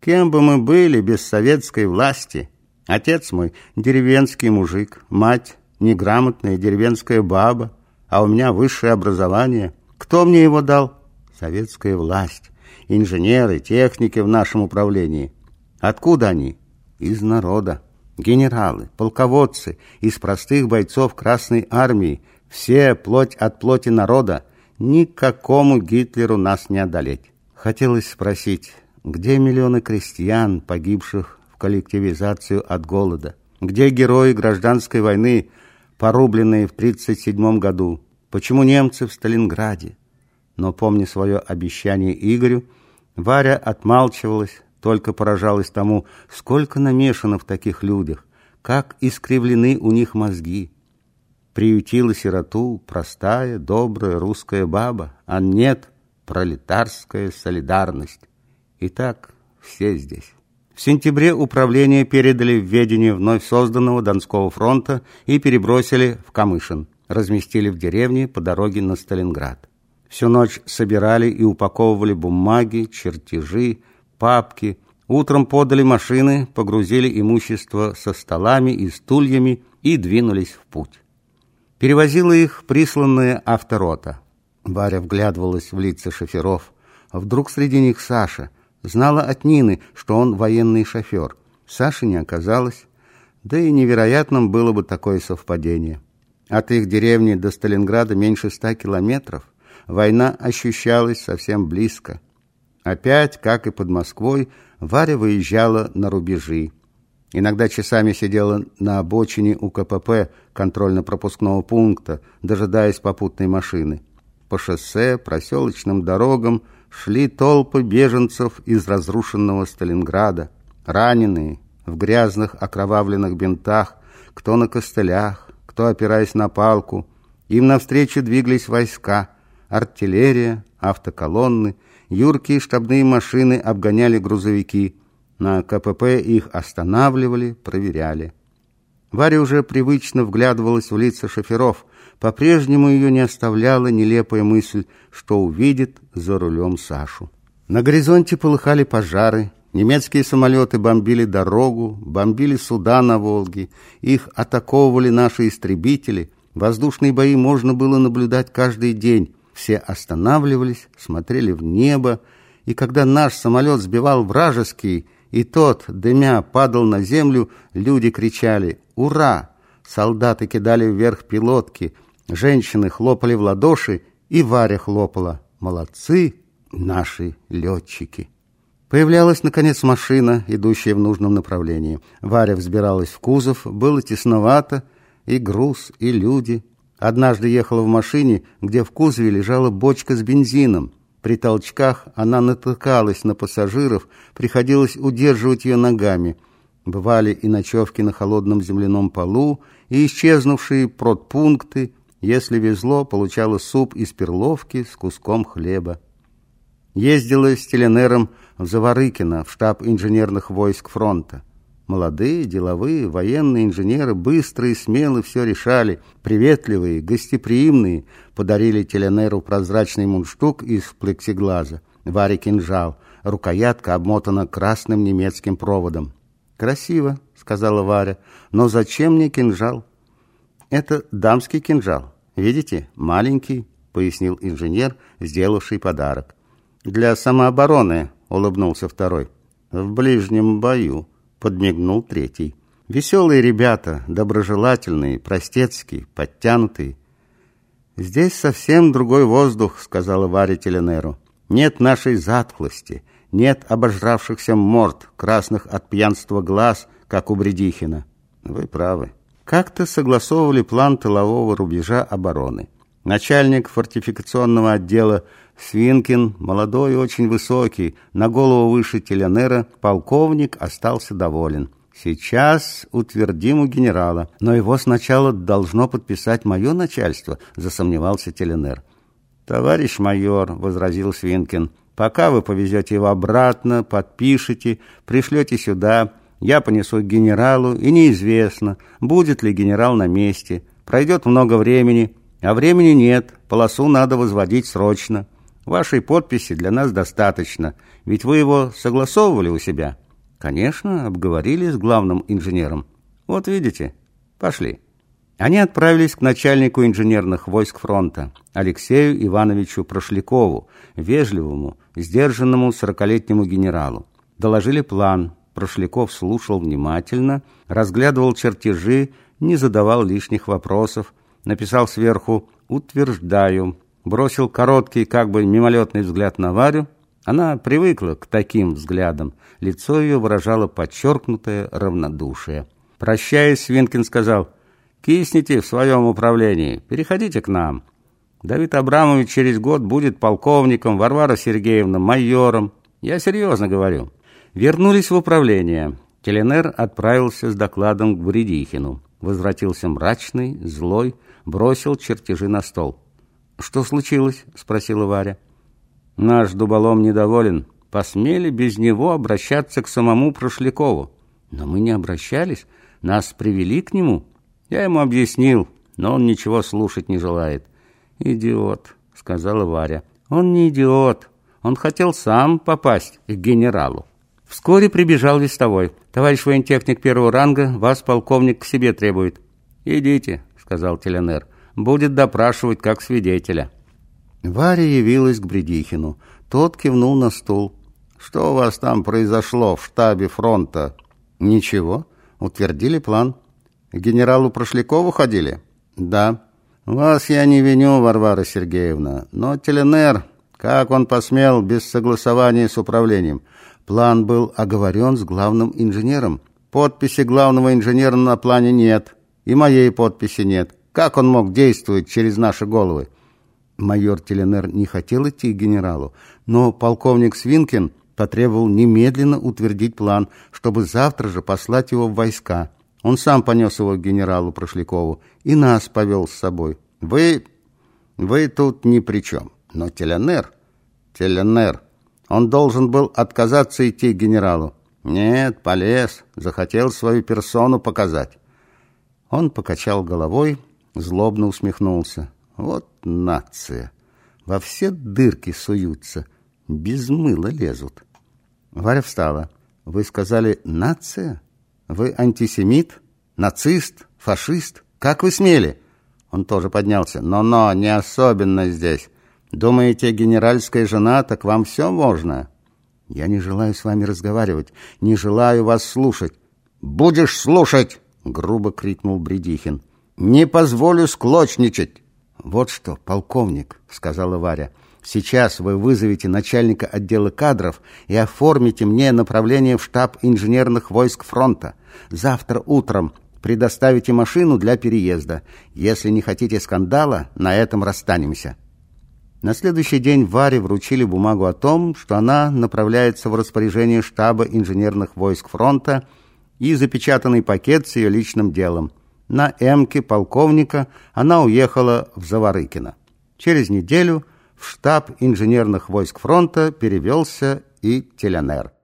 Кем бы мы были без советской власти? Отец мой деревенский мужик, мать неграмотная деревенская баба, а у меня высшее образование. Кто мне его дал? Советская власть, инженеры, техники в нашем управлении. Откуда они? Из народа. Генералы, полководцы, из простых бойцов Красной Армии, все плоть от плоти народа. Никакому Гитлеру нас не одолеть. Хотелось спросить, где миллионы крестьян, погибших в коллективизацию от голода? Где герои гражданской войны, порубленные в 1937 году? Почему немцы в Сталинграде? Но, помня свое обещание Игорю, Варя отмалчивалась, только поражалась тому, сколько намешано в таких людях, как искривлены у них мозги. Приютила сироту простая, добрая русская баба, а нет пролетарская солидарность. Итак, все здесь. В сентябре управление передали в ведение вновь созданного Донского фронта и перебросили в Камышин, разместили в деревне по дороге на Сталинград. Всю ночь собирали и упаковывали бумаги, чертежи, папки. Утром подали машины, погрузили имущество со столами и стульями и двинулись в путь. Перевозила их присланная авторота. Варя вглядывалась в лица шоферов. А вдруг среди них Саша? Знала от Нины, что он военный шофер. Саши не оказалось. Да и невероятным было бы такое совпадение. От их деревни до Сталинграда меньше ста километров. Война ощущалась совсем близко. Опять, как и под Москвой, Варя выезжала на рубежи. Иногда часами сидела на обочине у КПП контрольно-пропускного пункта, дожидаясь попутной машины. По шоссе, проселочным дорогам шли толпы беженцев из разрушенного Сталинграда, раненые, в грязных окровавленных бинтах, кто на костылях, кто опираясь на палку. Им навстречу двигались войска, артиллерия, автоколонны, юркие штабные машины обгоняли грузовики. На КПП их останавливали, проверяли. Варя уже привычно вглядывалась в лица шоферов. По-прежнему ее не оставляла нелепая мысль, что увидит за рулем Сашу. На горизонте полыхали пожары, немецкие самолеты бомбили дорогу, бомбили суда на Волге, их атаковывали наши истребители, воздушные бои можно было наблюдать каждый день, все останавливались, смотрели в небо, и когда наш самолет сбивал вражеский, и тот, дымя, падал на землю, люди кричали «Ура!». Солдаты кидали вверх пилотки, женщины хлопали в ладоши, и Варя хлопала. Молодцы наши летчики! Появлялась, наконец, машина, идущая в нужном направлении. Варя взбиралась в кузов, было тесновато, и груз, и люди. Однажды ехала в машине, где в кузове лежала бочка с бензином. При толчках она натыкалась на пассажиров, приходилось удерживать ее ногами. Бывали и ночевки на холодном земляном полу, и исчезнувшие продпункты, если везло, получала суп из перловки с куском хлеба. Ездила с теленером в Заворыкино, в штаб инженерных войск фронта. Молодые, деловые, военные инженеры быстро и смело все решали, приветливые, гостеприимные, подарили теленеру прозрачный мундштук из плексиглаза, Варе кинжал, рукоятка обмотана красным немецким проводом. «Красиво», — сказала Варя, — «но зачем мне кинжал?» «Это дамский кинжал. Видите, маленький», — пояснил инженер, сделавший подарок. «Для самообороны», — улыбнулся второй. «В ближнем бою», — подмигнул третий. «Веселые ребята, доброжелательные, простецкие, подтянутые». «Здесь совсем другой воздух», — сказала Варя Теленеру. «Нет нашей затхлости, нет обожравшихся морд, красных от пьянства глаз, как у Бредихина». «Вы правы». Как-то согласовывали план тылового рубежа обороны. Начальник фортификационного отдела Свинкин, молодой и очень высокий, на голову выше Теленера, полковник остался доволен. Сейчас утвердим у генерала, но его сначала должно подписать мое начальство, засомневался Теленер. Товарищ майор, возразил Свинкин, пока вы повезете его обратно, подпишете, пришлете сюда, я понесу к генералу, и неизвестно, будет ли генерал на месте. Пройдет много времени, а времени нет, полосу надо возводить срочно. Вашей подписи для нас достаточно. Ведь вы его согласовывали у себя. Конечно, обговорили с главным инженером. Вот видите, пошли. Они отправились к начальнику инженерных войск фронта, Алексею Ивановичу Прошлякову, вежливому, сдержанному сорокалетнему генералу. Доложили план. Прошляков слушал внимательно, разглядывал чертежи, не задавал лишних вопросов, написал сверху «утверждаю», бросил короткий, как бы мимолетный взгляд на Варю. Она привыкла к таким взглядам. Лицо ее выражало подчеркнутое равнодушие. Прощаясь, Свинкин сказал «Кисните в своем управлении, переходите к нам». Давид Абрамович через год будет полковником, Варвара Сергеевна майором. Я серьезно говорю. Вернулись в управление. Теленер отправился с докладом к Бредихину. Возвратился мрачный, злой, бросил чертежи на стол. «Что случилось?» — спросила Варя. «Наш дуболом недоволен. Посмели без него обращаться к самому Прошлякову. Но мы не обращались. Нас привели к нему. Я ему объяснил, но он ничего слушать не желает». «Идиот», — сказала Варя. «Он не идиот. Он хотел сам попасть к генералу». Вскоре прибежал вестовой. «Товарищ воентехник первого ранга, вас полковник к себе требует». «Идите», — сказал Теленер. «Будет допрашивать как свидетеля». Варя явилась к Бредихину. Тот кивнул на стул. «Что у вас там произошло в штабе фронта?» «Ничего. Утвердили план». «К генералу Прошлякову ходили?» «Да». «Вас я не виню, Варвара Сергеевна, но Теленер, как он посмел без согласования с управлением?» План был оговорен с главным инженером. Подписи главного инженера на плане нет. И моей подписи нет. Как он мог действовать через наши головы? Майор Теленер не хотел идти к генералу, но полковник Свинкин потребовал немедленно утвердить план, чтобы завтра же послать его в войска. Он сам понес его к генералу Прошлякову и нас повел с собой. Вы... вы тут ни при чем. Но Теленер... Теленер... Он должен был отказаться идти к генералу. Нет, полез, захотел свою персону показать. Он покачал головой, злобно усмехнулся. Вот нация. Во все дырки суются, без мыла лезут. Варя встала. Вы сказали «нация»? Вы антисемит? Нацист? Фашист? Как вы смели? Он тоже поднялся. Но-но, не особенно здесь. Думаете, генеральская жена, так вам все можно? Я не желаю с вами разговаривать, не желаю вас слушать. Будешь слушать, грубо крикнул Бредихин. Не позволю склочничать. Вот что, полковник, сказала Варя. Сейчас вы вызовете начальника отдела кадров и оформите мне направление в штаб инженерных войск фронта. Завтра утром предоставите машину для переезда. Если не хотите скандала, на этом расстанемся. На следующий день Варе вручили бумагу о том, что она направляется в распоряжение штаба инженерных войск фронта и запечатанный пакет с ее личным делом. На «Эмке» полковника она уехала в Заварыкино. Через неделю в штаб инженерных войск фронта перевелся и Теленер.